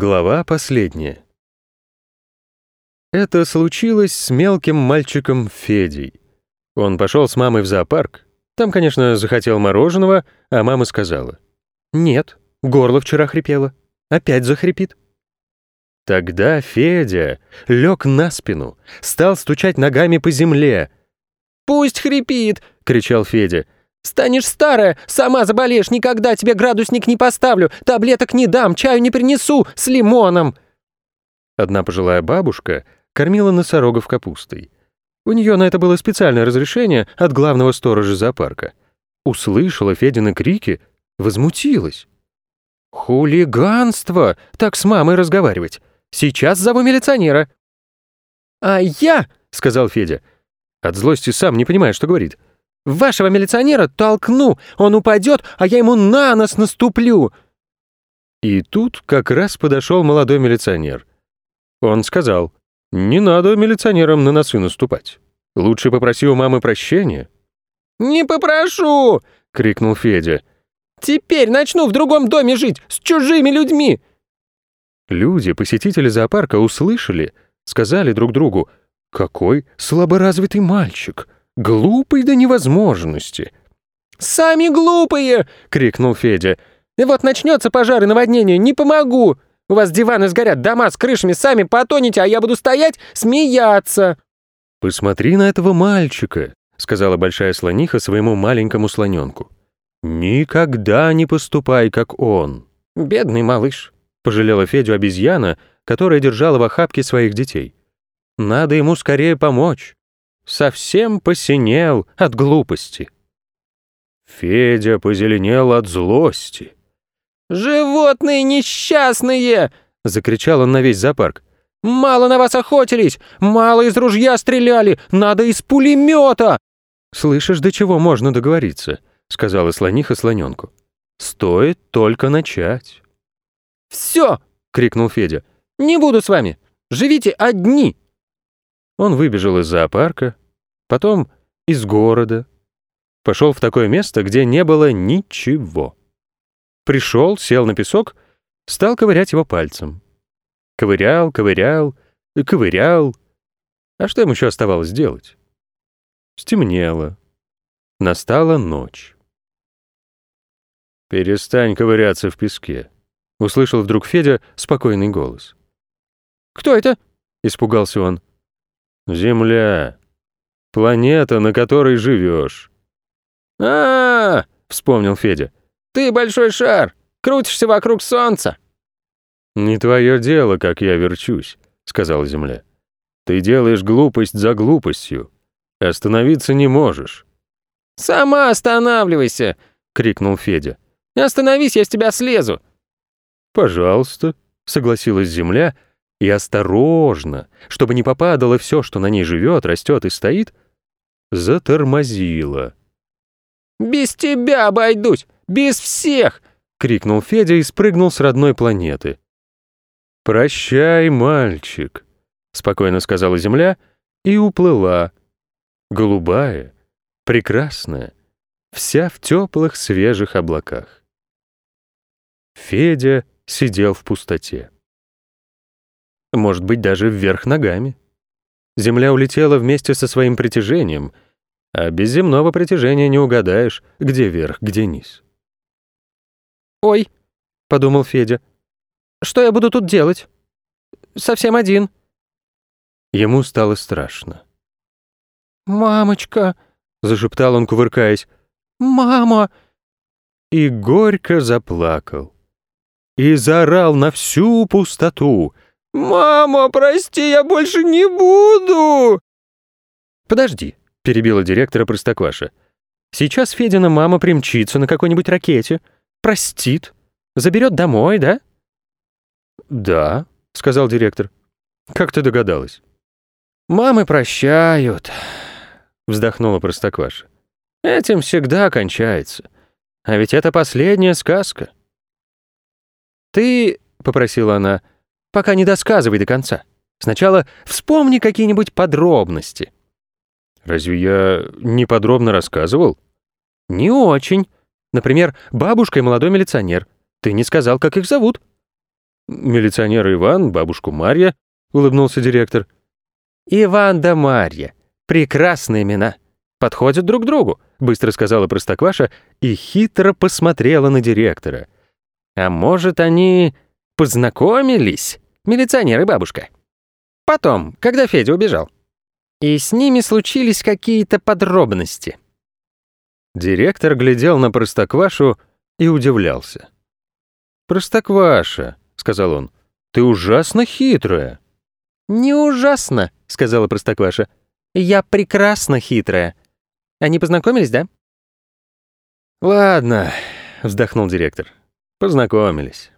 Глава последняя. Это случилось с мелким мальчиком Федей. Он пошел с мамой в зоопарк. Там, конечно, захотел мороженого, а мама сказала. «Нет, горло вчера хрипело. Опять захрипит». Тогда Федя лег на спину, стал стучать ногами по земле. «Пусть хрипит!» — кричал Федя. Станешь старая, сама заболеешь, никогда тебе градусник не поставлю, таблеток не дам, чаю не принесу, с лимоном». Одна пожилая бабушка кормила носорогов капустой. У нее на это было специальное разрешение от главного сторожа зоопарка. Услышала Федины крики, возмутилась. «Хулиганство! Так с мамой разговаривать! Сейчас зову милиционера!» «А я!» — сказал Федя. От злости сам не понимая, что говорит. Вашего милиционера толкну, он упадет, а я ему на нос наступлю!» И тут как раз подошел молодой милиционер. Он сказал, «Не надо милиционерам на носы наступать. Лучше попроси у мамы прощения». «Не попрошу!» — крикнул Федя. «Теперь начну в другом доме жить, с чужими людьми!» Люди, посетители зоопарка, услышали, сказали друг другу, «Какой слаборазвитый мальчик! Глупый до невозможности. «Сами глупые!» — крикнул Федя. «И вот начнется пожар и наводнение, не помогу! У вас диваны сгорят, дома с крышами, сами потонете, а я буду стоять, смеяться!» «Посмотри на этого мальчика», — сказала большая слониха своему маленькому слоненку. «Никогда не поступай, как он». «Бедный малыш», — пожалела Федю обезьяна, которая держала в охапке своих детей. «Надо ему скорее помочь» совсем посинел от глупости. Федя позеленел от злости. «Животные несчастные!» — закричал он на весь зоопарк. «Мало на вас охотились! Мало из ружья стреляли! Надо из пулемета!» «Слышишь, до чего можно договориться?» — сказала слониха слоненку. «Стоит только начать». «Все!» — крикнул Федя. «Не буду с вами! Живите одни!» Он выбежал из зоопарка, потом из города, пошел в такое место, где не было ничего. Пришел, сел на песок, стал ковырять его пальцем. Ковырял, ковырял, ковырял. А что ему еще оставалось делать? Стемнело. Настала ночь. «Перестань ковыряться в песке», — услышал вдруг Федя спокойный голос. «Кто это?» — испугался он. Земля. Планета, на которой живешь. А, -а, -а вспомнил Федя. Ты большой шар, крутишься вокруг Солнца. Не твое дело, как я верчусь, сказала Земля. Ты делаешь глупость за глупостью. Остановиться не можешь. Сама останавливайся, крикнул Федя. Остановись, я с тебя слезу. Пожалуйста, согласилась Земля и осторожно, чтобы не попадало все, что на ней живет, растет и стоит, затормозила. «Без тебя обойдусь! Без всех!» — крикнул Федя и спрыгнул с родной планеты. «Прощай, мальчик», — спокойно сказала Земля и уплыла. Голубая, прекрасная, вся в теплых свежих облаках. Федя сидел в пустоте может быть, даже вверх ногами. Земля улетела вместе со своим притяжением, а без земного притяжения не угадаешь, где верх, где низ. «Ой», — подумал Федя, — «что я буду тут делать? Совсем один». Ему стало страшно. «Мамочка», — зашептал он, кувыркаясь, — «мама». И горько заплакал. И заорал на всю пустоту — «Мама, прости, я больше не буду!» «Подожди», — перебила директора Простокваша. «Сейчас Федина мама примчится на какой-нибудь ракете, простит, заберет домой, да?» «Да», — сказал директор. «Как ты догадалась?» «Мамы прощают», — вздохнула Простокваша. «Этим всегда кончается. А ведь это последняя сказка». «Ты», — попросила она, — Пока не досказывай до конца. Сначала вспомни какие-нибудь подробности». «Разве я не подробно рассказывал?» «Не очень. Например, бабушка и молодой милиционер. Ты не сказал, как их зовут». Милиционер Иван, бабушку Марья, улыбнулся директор. Иван да Марья. Прекрасные имена. Подходят друг другу, быстро сказала Простокваша и хитро посмотрела на директора. А может, они познакомились, милиционер и бабушка? Потом, когда Федя убежал. И с ними случились какие-то подробности. Директор глядел на Простоквашу и удивлялся. «Простокваша», — сказал он, — «ты ужасно хитрая». «Не ужасно», — сказала Простокваша. «Я прекрасно хитрая. Они познакомились, да?» «Ладно», — вздохнул директор. «Познакомились.